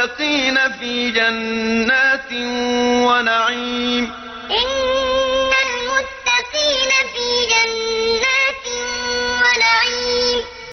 للمتقين في جنات ونعيم